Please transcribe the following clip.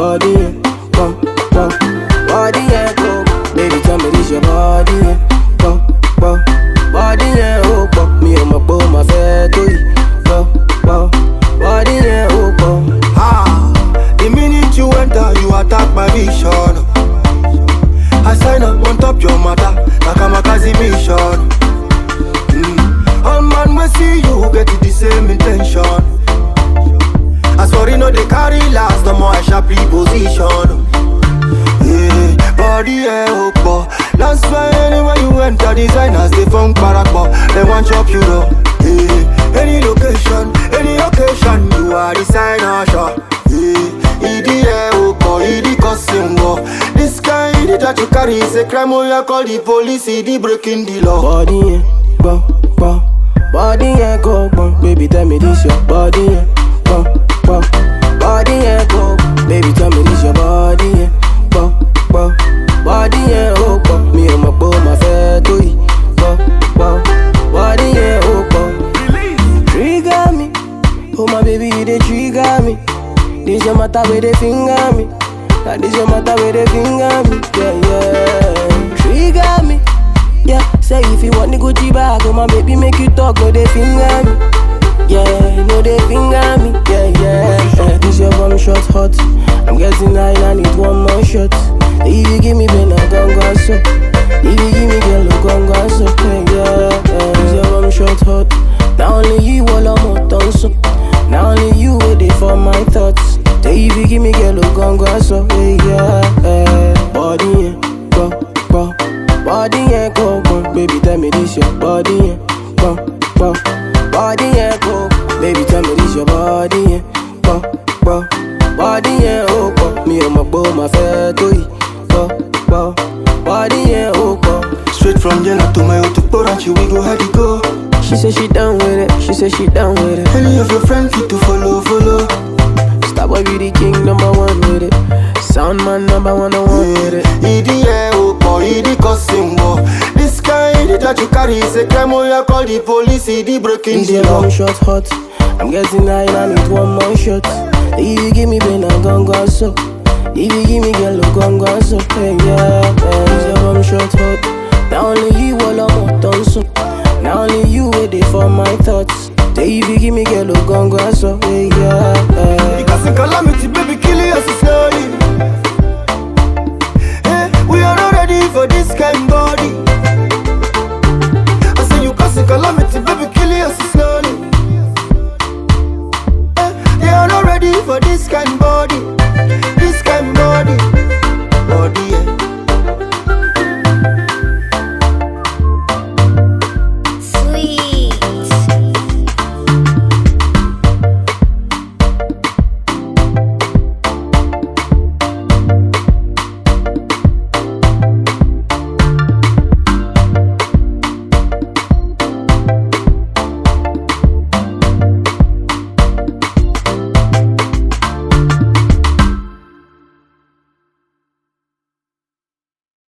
body, yeah. Come, come, body, yeah. Baby, tell me this your body, yeah. Go, body, yeah, oh. Me and my boy, my fair to you. Body, yeah, oh. Ah, the minute you enter, you attack my vision. I sign up on top your matter, like I'm a Kazi mission. Mm. All man we see you get the same intention. For you know they carry last, more I sharply position. Yeah, body yeah, oh, boy. That's why anywhere you enter, designers they funk barakbo. They want chop you though. Yeah, any location, any occasion, you are designer shop. Yeah, yeah, eh, oh boy, idi cousin wo. This kind that you carry is a crime. Oh, you call the police, idi breaking the law. Body, yeah, eh, go, go. Body, yeah, go, go. Baby, tell me this your body, yeah, trigger me. This your matter where they finger me. Now this your matter where they finger me, yeah, yeah. Trigger me. Yeah, say if you want the Gucci bag, oh my baby make you talk, no they finger me. Yeah, no they finger me. Yeah, yeah. yeah. This your one shot hot. I'm getting high, I need one more shot. If you give me ben, I gon' go so. If you give Body yeah, go. Baby, tell me this your body yeah, go, go. Body yeah, oh, go. Me and my boy, my fair to you, go, go. Body yeah, oh, go. Straight from Jena to my Otupora, we go how it go. She said she down with it. She said she down with it. Any of your friends fit to follow, follow. Star boy be the king number one with it. Sound man number one, I one with it. Yeah, oh boy, idi cousin wo. This kind that you carry is a crime. Oh, you call the police, idi breaking the law. shot hot. I'm getting high and I need one more shot. If you give me ben, I gon' go so. If you give me girl, I gon' go so. Hey, yeah, yeah. This your long shot hot. Now only you all I'm done so. Now only you waiting for my thoughts. If you calamity, baby, kill us slowly. They are not ready for this kind.